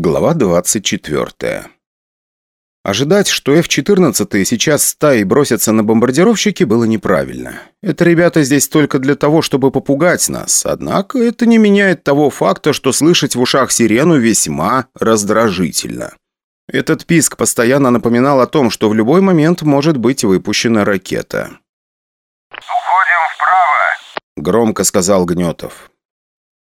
Глава 24. Ожидать, что F-14 сейчас стаи бросятся на бомбардировщики, было неправильно. Это ребята здесь только для того, чтобы попугать нас. Однако это не меняет того факта, что слышать в ушах сирену весьма раздражительно. Этот писк постоянно напоминал о том, что в любой момент может быть выпущена ракета. «Уходим вправо!» – громко сказал Гнетов.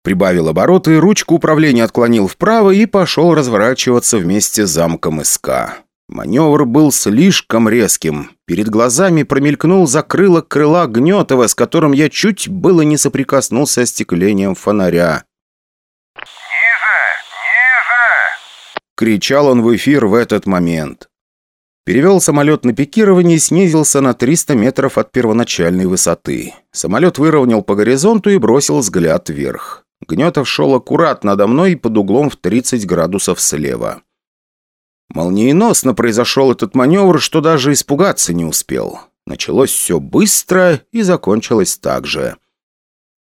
Прибавил обороты, ручку управления отклонил вправо и пошел разворачиваться вместе с замком СК. Маневр был слишком резким. Перед глазами промелькнул закрылок крыла Гнетова, с которым я чуть было не соприкоснулся остеклением фонаря. «Ниже! Ниже!» Кричал он в эфир в этот момент. Перевел самолет на пикирование и снизился на 300 метров от первоначальной высоты. Самолет выровнял по горизонту и бросил взгляд вверх. Гнетов шел аккуратно надо мной под углом в 30 градусов слева. Молниеносно произошел этот маневр, что даже испугаться не успел. Началось все быстро и закончилось так же.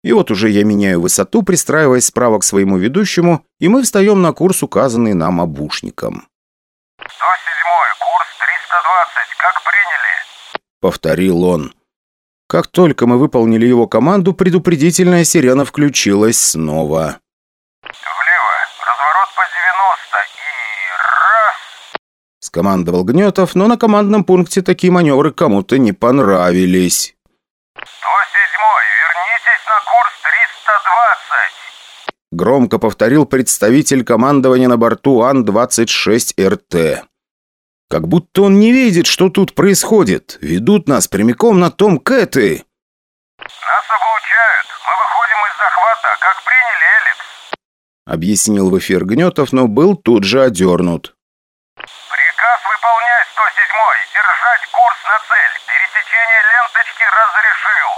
И вот уже я меняю высоту, пристраиваясь справа к своему ведущему, и мы встаем на курс, указанный нам обушником. 107 курс 320, как приняли?» Повторил он. Как только мы выполнили его команду, предупредительная сирена включилась снова. «Влево, разворот по 90 и раз!» Скомандовал Гнетов, но на командном пункте такие маневры кому-то не понравились. 107 вернитесь на курс 320!» Громко повторил представитель командования на борту Ан-26РТ. Как будто он не видит, что тут происходит. Ведут нас прямиком на том Кэты. «Нас облучают! Мы выходим из захвата, как приняли, Эликс!» Объяснил в эфир Гнетов, но был тут же одернут. «Приказ выполнять, 107-й! Держать курс на цель! Пересечение ленточки разрешил!»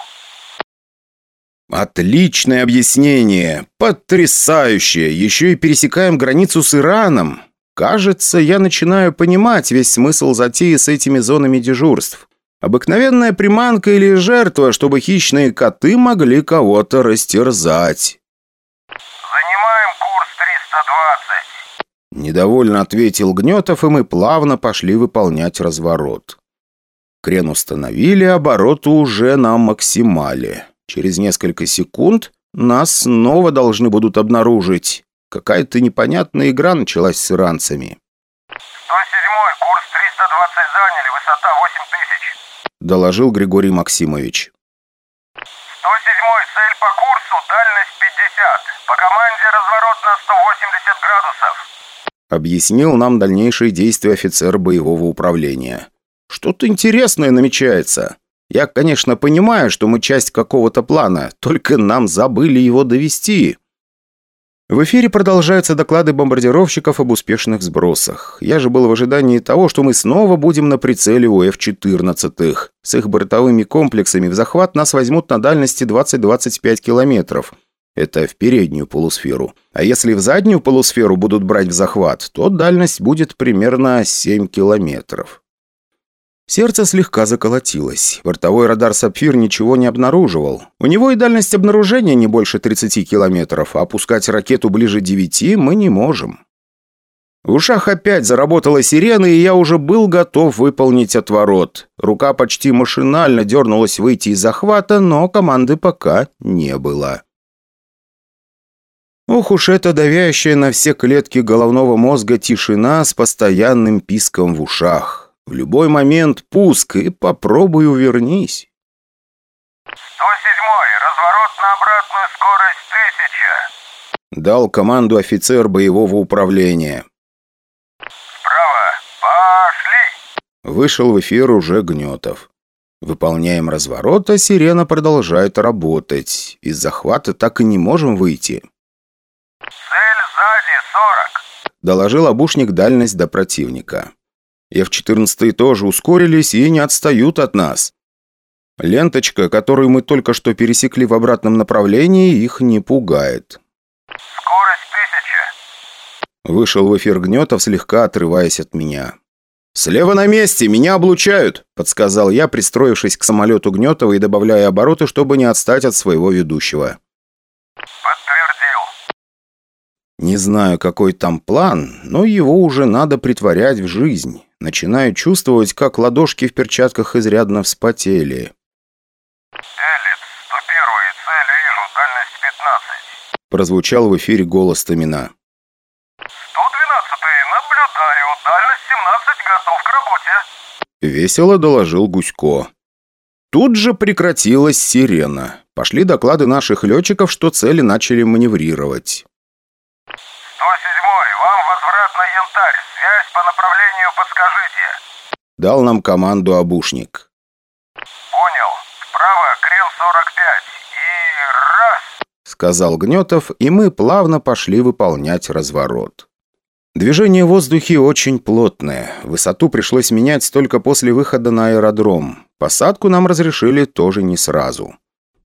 Отличное объяснение. Потрясающее. Еще и пересекаем границу с Ираном. Кажется, я начинаю понимать весь смысл затеи с этими зонами дежурств. Обыкновенная приманка или жертва, чтобы хищные коты могли кого-то растерзать. «Занимаем курс 320!» Недовольно ответил Гнетов, и мы плавно пошли выполнять разворот. Крен установили, обороты уже на максимале. Через несколько секунд нас снова должны будут обнаружить. Какая-то непонятная игра началась с иранцами. 107-й, курс 320 заняли, высота 8000. Доложил Григорий Максимович. 107-й, цель по курсу, дальность 50. По команде разворот на 180 градусов. Объяснил нам дальнейшие действия офицер боевого управления. Что-то интересное намечается. Я, конечно, понимаю, что мы часть какого-то плана, только нам забыли его довести. В эфире продолжаются доклады бомбардировщиков об успешных сбросах. Я же был в ожидании того, что мы снова будем на прицеле у F-14. С их бортовыми комплексами в захват нас возьмут на дальности 20-25 километров. Это в переднюю полусферу. А если в заднюю полусферу будут брать в захват, то дальность будет примерно 7 километров. Сердце слегка заколотилось. Бортовой радар «Сапфир» ничего не обнаруживал. У него и дальность обнаружения не больше 30 километров, а опускать ракету ближе 9 мы не можем. В ушах опять заработала сирена, и я уже был готов выполнить отворот. Рука почти машинально дернулась выйти из захвата, но команды пока не было. Ох уж эта давящая на все клетки головного мозга тишина с постоянным писком в ушах. В любой момент пуск и попробуй увернись. 107-й, разворот на обратную скорость 1000. Дал команду офицер боевого управления. Справа, пошли. Вышел в эфир уже Гнетов. Выполняем разворот, а сирена продолжает работать. Из захвата так и не можем выйти. Цель сзади, 40. Доложил обушник дальность до противника. F-14 тоже ускорились и не отстают от нас. Ленточка, которую мы только что пересекли в обратном направлении, их не пугает. Скорость 1000. Вышел в эфир Гнетов, слегка отрываясь от меня. «Слева на месте! Меня облучают!» – подсказал я, пристроившись к самолету Гнетова и добавляя обороты, чтобы не отстать от своего ведущего. Подтвердил. Не знаю, какой там план, но его уже надо притворять в жизнь. Начинаю чувствовать, как ладошки в перчатках изрядно вспотели. Элит, 101, цель вижу, дальность 15. Прозвучал в эфире голос Томина. 112, наблюдаю, дальность 17, готов к работе. Весело доложил Гусько. Тут же прекратилась сирена. Пошли доклады наших летчиков, что цели начали маневрировать. 107, вам возврат на Янтарь. Связь по направлению подскажите. Дал нам команду обушник. Понял. Вправо, крен 45. И раз. Сказал Гнетов, и мы плавно пошли выполнять разворот. Движение в воздухе очень плотное. Высоту пришлось менять только после выхода на аэродром. Посадку нам разрешили тоже не сразу.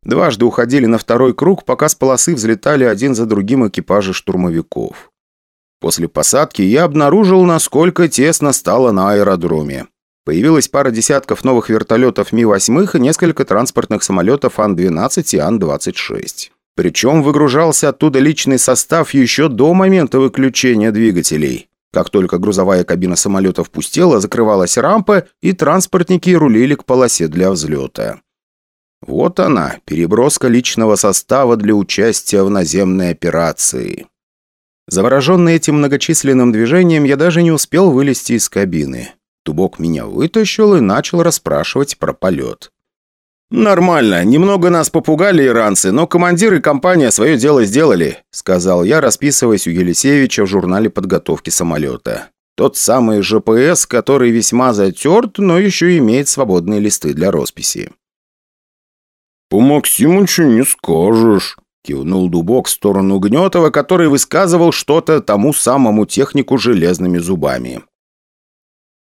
Дважды уходили на второй круг, пока с полосы взлетали один за другим экипажи штурмовиков. После посадки я обнаружил, насколько тесно стало на аэродроме. Появилась пара десятков новых вертолетов Ми-8 и несколько транспортных самолетов Ан-12 и Ан-26. Причем выгружался оттуда личный состав еще до момента выключения двигателей. Как только грузовая кабина самолета впустела, закрывалась рампа, и транспортники рулили к полосе для взлета. Вот она, переброска личного состава для участия в наземной операции. Завороженный этим многочисленным движением, я даже не успел вылезти из кабины. Тубок меня вытащил и начал расспрашивать про полет. «Нормально. Немного нас попугали иранцы, но командир и компания свое дело сделали», сказал я, расписываясь у Елисеевича в журнале подготовки самолета. Тот самый ЖПС, который весьма затерт, но еще имеет свободные листы для росписи. «По Максимычу не скажешь», — кивнул Дубок в сторону Гнетова, который высказывал что-то тому самому технику железными зубами.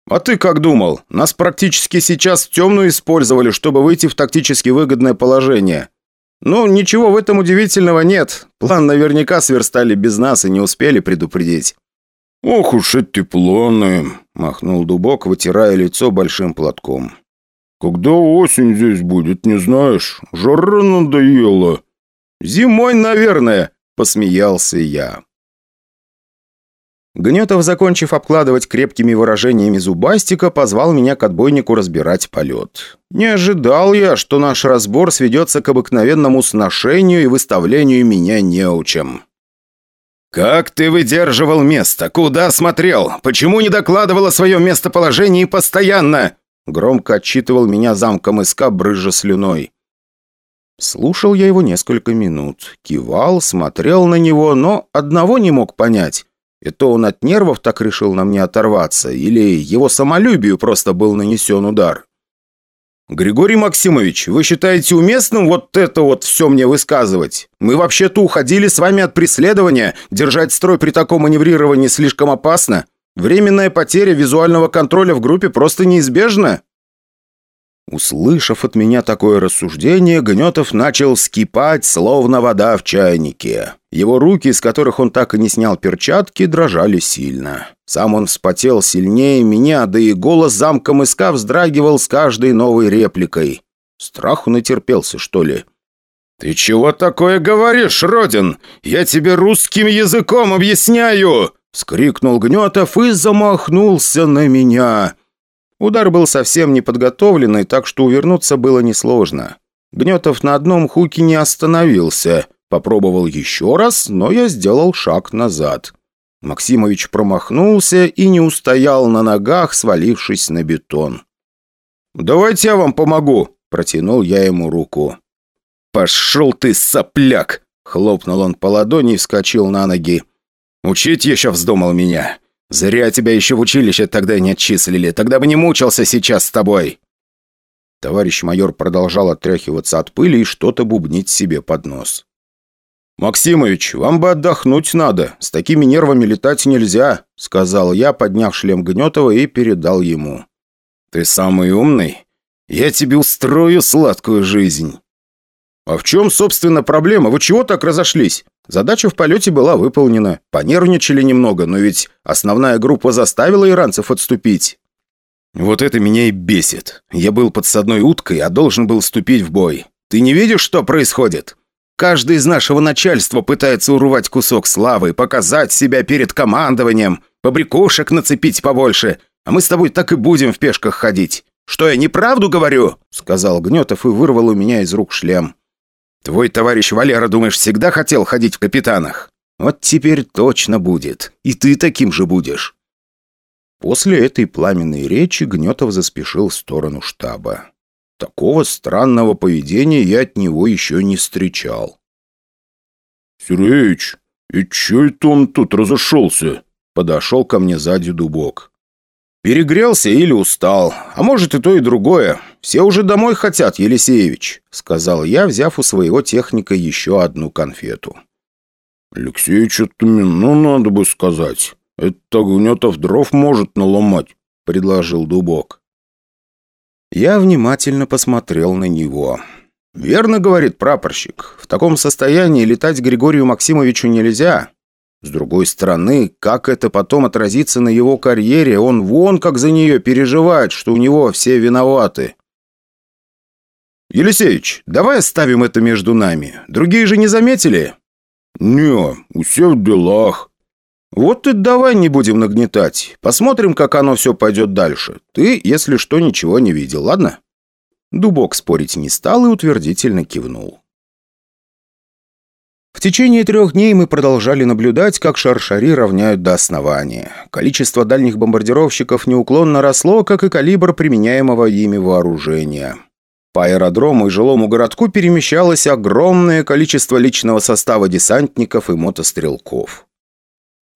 «А ты как думал? Нас практически сейчас в темную использовали, чтобы выйти в тактически выгодное положение. Ну, ничего в этом удивительного нет. План наверняка сверстали без нас и не успели предупредить». «Ох уж эти планы!» – махнул Дубок, вытирая лицо большим платком. «Когда осень здесь будет, не знаешь? Жара надоела». «Зимой, наверное», – посмеялся я. Гнетов, закончив обкладывать крепкими выражениями зубастика, позвал меня к отбойнику разбирать полет. Не ожидал я, что наш разбор сведется к обыкновенному сношению и выставлению меня неучем. «Как ты выдерживал место? Куда смотрел? Почему не докладывал о своем местоположении постоянно?» Громко отчитывал меня замком СК, брыжа слюной. Слушал я его несколько минут, кивал, смотрел на него, но одного не мог понять. Это он от нервов так решил на мне оторваться, или его самолюбию просто был нанесен удар? «Григорий Максимович, вы считаете уместным вот это вот все мне высказывать? Мы вообще-то уходили с вами от преследования. Держать строй при таком маневрировании слишком опасно. Временная потеря визуального контроля в группе просто неизбежна». Услышав от меня такое рассуждение, Гнетов начал скипать, словно вода в чайнике. Его руки, из которых он так и не снял перчатки, дрожали сильно. Сам он вспотел сильнее меня, да и голос замком иска вздрагивал с каждой новой репликой. Страху натерпелся, что ли? «Ты чего такое говоришь, Родин? Я тебе русским языком объясняю!» — скрикнул Гнетов и замахнулся на меня. Удар был совсем неподготовленный, так что увернуться было несложно. Гнетов на одном хуке не остановился. Попробовал еще раз, но я сделал шаг назад. Максимович промахнулся и не устоял на ногах, свалившись на бетон. «Давайте я вам помогу», – протянул я ему руку. «Пошел ты, сопляк!» – хлопнул он по ладони и вскочил на ноги. «Учить еще вздумал меня. «Зря тебя еще в училище тогда не отчислили. Тогда бы не мучился сейчас с тобой». Товарищ майор продолжал отряхиваться от пыли и что-то бубнить себе под нос. «Максимович, вам бы отдохнуть надо. С такими нервами летать нельзя», — сказал я, подняв шлем Гнетова и передал ему. «Ты самый умный? Я тебе устрою сладкую жизнь». «А в чем, собственно, проблема? Вы чего так разошлись? Задача в полете была выполнена. Понервничали немного, но ведь основная группа заставила иранцев отступить». «Вот это меня и бесит. Я был подсадной уткой, а должен был вступить в бой. Ты не видишь, что происходит? Каждый из нашего начальства пытается урвать кусок славы, показать себя перед командованием, побрякушек нацепить побольше, а мы с тобой так и будем в пешках ходить. Что, я неправду говорю?» — сказал Гнетов и вырвал у меня из рук шлем. «Твой товарищ Валера, думаешь, всегда хотел ходить в капитанах? Вот теперь точно будет. И ты таким же будешь». После этой пламенной речи Гнетов заспешил в сторону штаба. Такого странного поведения я от него еще не встречал. «Сергеич, и че это он тут разошелся?» Подошел ко мне сзади дубок. «Перегрелся или устал, а может и то, и другое. Все уже домой хотят, Елисеевич», — сказал я, взяв у своего техника еще одну конфету. «Алексеич, это ну надо бы сказать. Это Гнетов дров может наломать», — предложил Дубок. Я внимательно посмотрел на него. «Верно, — говорит прапорщик, — в таком состоянии летать Григорию Максимовичу нельзя. С другой стороны, как это потом отразится на его карьере, он вон как за нее переживает, что у него все виноваты». «Елисеевич, давай оставим это между нами. Другие же не заметили?» «Не, у всех в делах», «Вот и давай не будем нагнетать. Посмотрим, как оно все пойдет дальше. Ты, если что, ничего не видел, ладно?» Дубок спорить не стал и утвердительно кивнул. В течение трех дней мы продолжали наблюдать, как шаршари равняют до основания. Количество дальних бомбардировщиков неуклонно росло, как и калибр применяемого ими вооружения. По аэродрому и жилому городку перемещалось огромное количество личного состава десантников и мотострелков.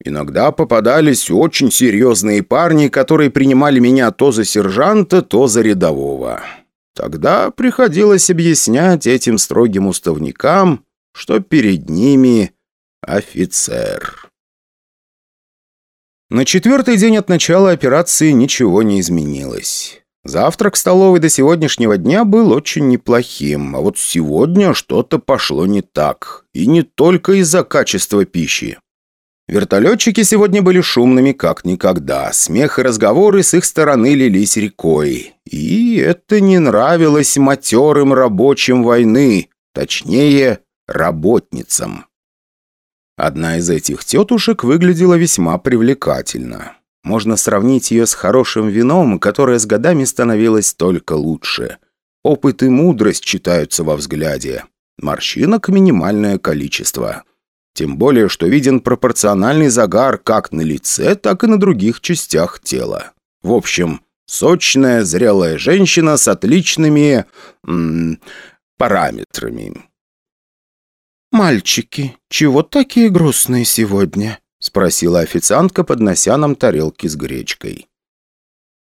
Иногда попадались очень серьезные парни, которые принимали меня то за сержанта, то за рядового. Тогда приходилось объяснять этим строгим уставникам, что перед ними офицер. На четвертый день от начала операции ничего не изменилось. Завтрак столовой до сегодняшнего дня был очень неплохим, а вот сегодня что-то пошло не так. И не только из-за качества пищи. Вертолетчики сегодня были шумными как никогда. Смех и разговоры с их стороны лились рекой. И это не нравилось матерым рабочим войны, точнее, работницам. Одна из этих тетушек выглядела весьма привлекательно. Можно сравнить ее с хорошим вином, которое с годами становилось только лучше. Опыт и мудрость читаются во взгляде. Морщинок минимальное количество. Тем более, что виден пропорциональный загар как на лице, так и на других частях тела. В общем, сочная, зрелая женщина с отличными... М -м, параметрами. «Мальчики, чего такие грустные сегодня?» — спросила официантка, поднося нам тарелки с гречкой.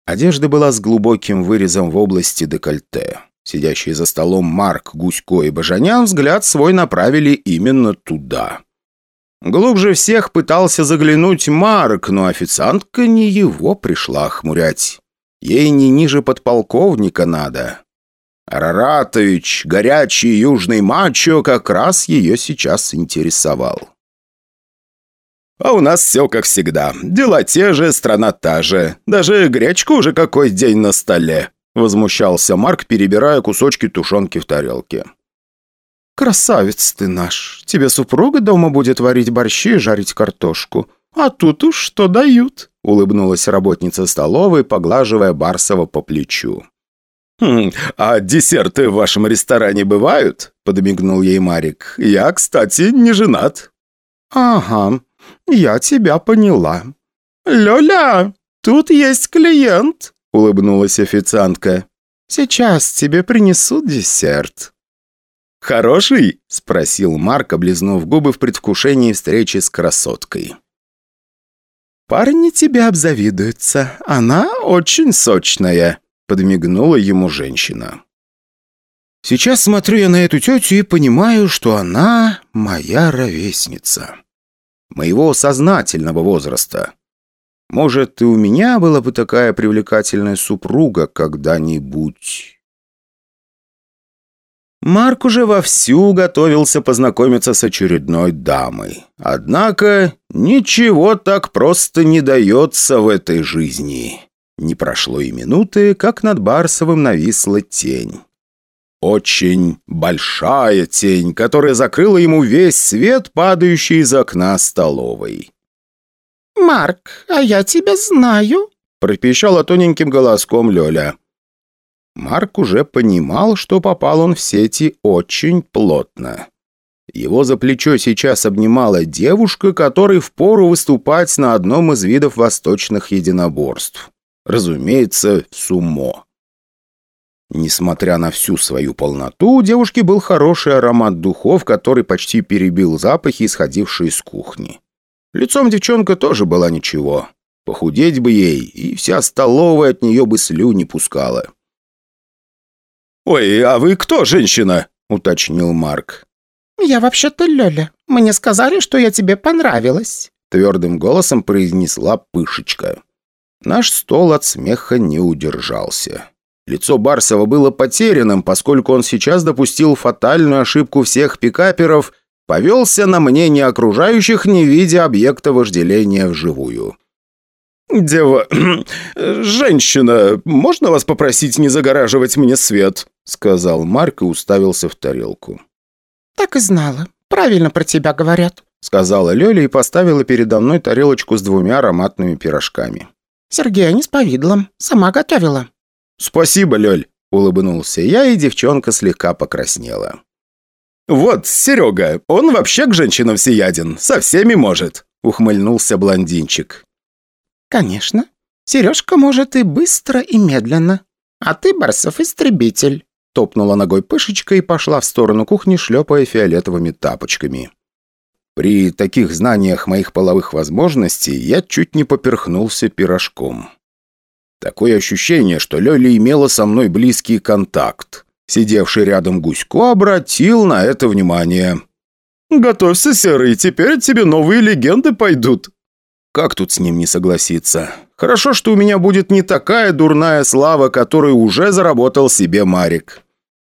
Одежда была с глубоким вырезом в области декольте. Сидящие за столом Марк, Гусько и Бажанян взгляд свой направили именно туда. Глубже всех пытался заглянуть Марк, но официантка не его пришла хмурять. Ей не ниже подполковника надо. Араратович, горячий южный мачо, как раз ее сейчас интересовал. А у нас все как всегда. Дела те же, страна та же. Даже гречка уже какой день на столе. Возмущался Марк, перебирая кусочки тушенки в тарелке. «Красавец ты наш! Тебе супруга дома будет варить борщи и жарить картошку. А тут уж что дают!» — улыбнулась работница столовой, поглаживая Барсова по плечу. «Хм, а десерты в вашем ресторане бывают?» — подмигнул ей Марик. «Я, кстати, не женат». «Ага, я тебя поняла». «Лёля, тут есть клиент», — улыбнулась официантка. «Сейчас тебе принесут десерт». «Хороший?» – спросил Марк, облизнув губы в предвкушении встречи с красоткой. «Парни тебя обзавидуются. Она очень сочная», – подмигнула ему женщина. «Сейчас смотрю я на эту тетю и понимаю, что она моя ровесница. Моего сознательного возраста. Может, и у меня была бы такая привлекательная супруга когда-нибудь». Марк уже вовсю готовился познакомиться с очередной дамой. Однако ничего так просто не дается в этой жизни. Не прошло и минуты, как над Барсовым нависла тень. очень большая тень, которая закрыла ему весь свет, падающий из окна столовой. «Марк, а я тебя знаю», — пропищала тоненьким голоском Лёля. Марк уже понимал, что попал он в сети очень плотно. Его за плечо сейчас обнимала девушка, которой впору выступать на одном из видов восточных единоборств. Разумеется, сумо. Несмотря на всю свою полноту, у девушки был хороший аромат духов, который почти перебил запахи, исходившие из кухни. Лицом девчонка тоже была ничего. Похудеть бы ей, и вся столовая от нее бы слюни пускала. «Ой, а вы кто, женщина?» — уточнил Марк. «Я вообще-то Лёля. Мне сказали, что я тебе понравилась», — твердым голосом произнесла Пышечка. Наш стол от смеха не удержался. Лицо Барсова было потерянным, поскольку он сейчас допустил фатальную ошибку всех пикаперов, повелся на мнение окружающих, не видя объекта вожделения вживую. «Дева... женщина, можно вас попросить не загораживать мне свет?» сказал Марк и уставился в тарелку. «Так и знала. Правильно про тебя говорят», сказала Лёля и поставила передо мной тарелочку с двумя ароматными пирожками. «Сергей, не с повидлом. Сама готовила». «Спасибо, Лёль», — улыбнулся я, и девчонка слегка покраснела. «Вот, Серега, он вообще к женщинам всеяден, со всеми может», — ухмыльнулся блондинчик. «Конечно. Сережка может и быстро, и медленно. А ты, Барсов, истребитель», — топнула ногой Пышечка и пошла в сторону кухни, шлепая фиолетовыми тапочками. При таких знаниях моих половых возможностей я чуть не поперхнулся пирожком. Такое ощущение, что Лёля имела со мной близкий контакт. Сидевший рядом Гусько обратил на это внимание. «Готовься, Серый, теперь тебе новые легенды пойдут», как тут с ним не согласиться? Хорошо, что у меня будет не такая дурная слава, которую уже заработал себе Марик.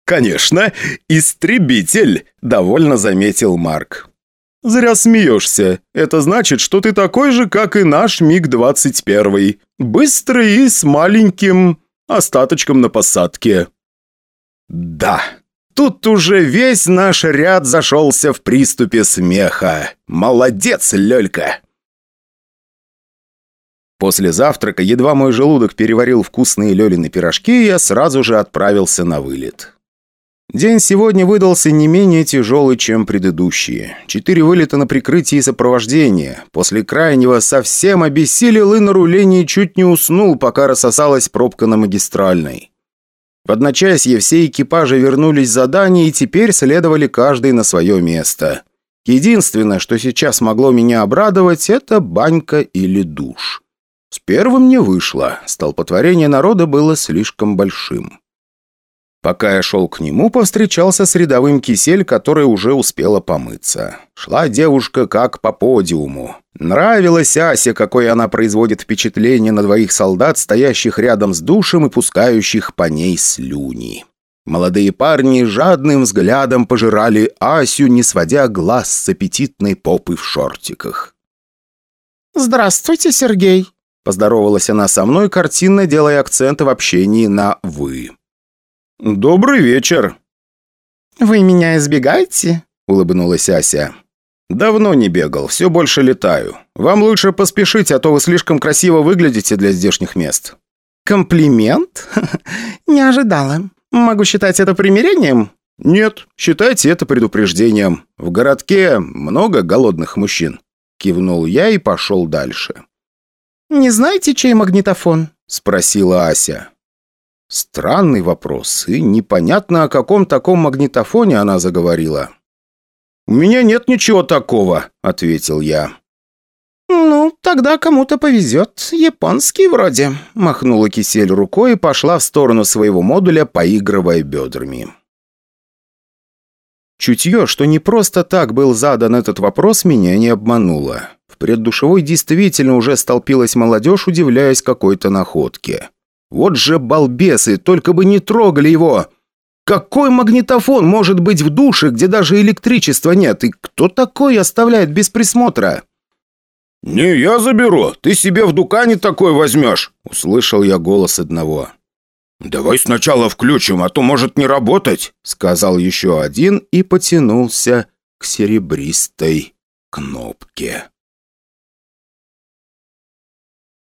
«Конечно, истребитель», — довольно заметил Марк. «Зря смеешься. Это значит, что ты такой же, как и наш МиГ-21. Быстрый и с маленьким остаточком на посадке». «Да, тут уже весь наш ряд зашелся в приступе смеха. Молодец, Лёлька!» После завтрака, едва мой желудок переварил вкусные Лёлины пирожки, я сразу же отправился на вылет. День сегодня выдался не менее тяжелый, чем предыдущие. Четыре вылета на прикрытии сопровождения. После крайнего совсем обессилел и на рулении чуть не уснул, пока рассосалась пробка на магистральной. В одночасье все экипажи вернулись с задания и теперь следовали каждый на свое место. Единственное, что сейчас могло меня обрадовать, это банька или душ. С первым не вышло, столпотворение народа было слишком большим. Пока я шел к нему, повстречался с рядовым кисель, который уже успела помыться. Шла девушка как по подиуму. Нравилась Ася, какое она производит впечатление на двоих солдат, стоящих рядом с душем и пускающих по ней слюни. Молодые парни жадным взглядом пожирали Асю, не сводя глаз с аппетитной попы в шортиках. «Здравствуйте, Сергей!» Поздоровалась она со мной, картинно делая акценты в общении на «вы». «Добрый вечер!» «Вы меня избегаете?» – улыбнулась Ася. «Давно не бегал, все больше летаю. Вам лучше поспешить, а то вы слишком красиво выглядите для здешних мест». «Комплимент? Не ожидала. Могу считать это примирением?» «Нет, считайте это предупреждением. В городке много голодных мужчин». Кивнул я и пошел дальше. «Не знаете, чей магнитофон?» – спросила Ася. Странный вопрос, и непонятно, о каком таком магнитофоне она заговорила. «У меня нет ничего такого», – ответил я. «Ну, тогда кому-то повезет. Японский вроде», – махнула кисель рукой и пошла в сторону своего модуля, поигрывая бедрами. Чутье, что не просто так был задан этот вопрос, меня не обмануло. В преддушевой действительно уже столпилась молодежь, удивляясь какой-то находке. Вот же балбесы, только бы не трогали его! Какой магнитофон может быть в душе, где даже электричества нет? И кто такой оставляет без присмотра? «Не я заберу, ты себе в Дукане такой возьмешь!» Услышал я голос одного. «Давай сначала включим, а то может не работать», — сказал еще один и потянулся к серебристой кнопке.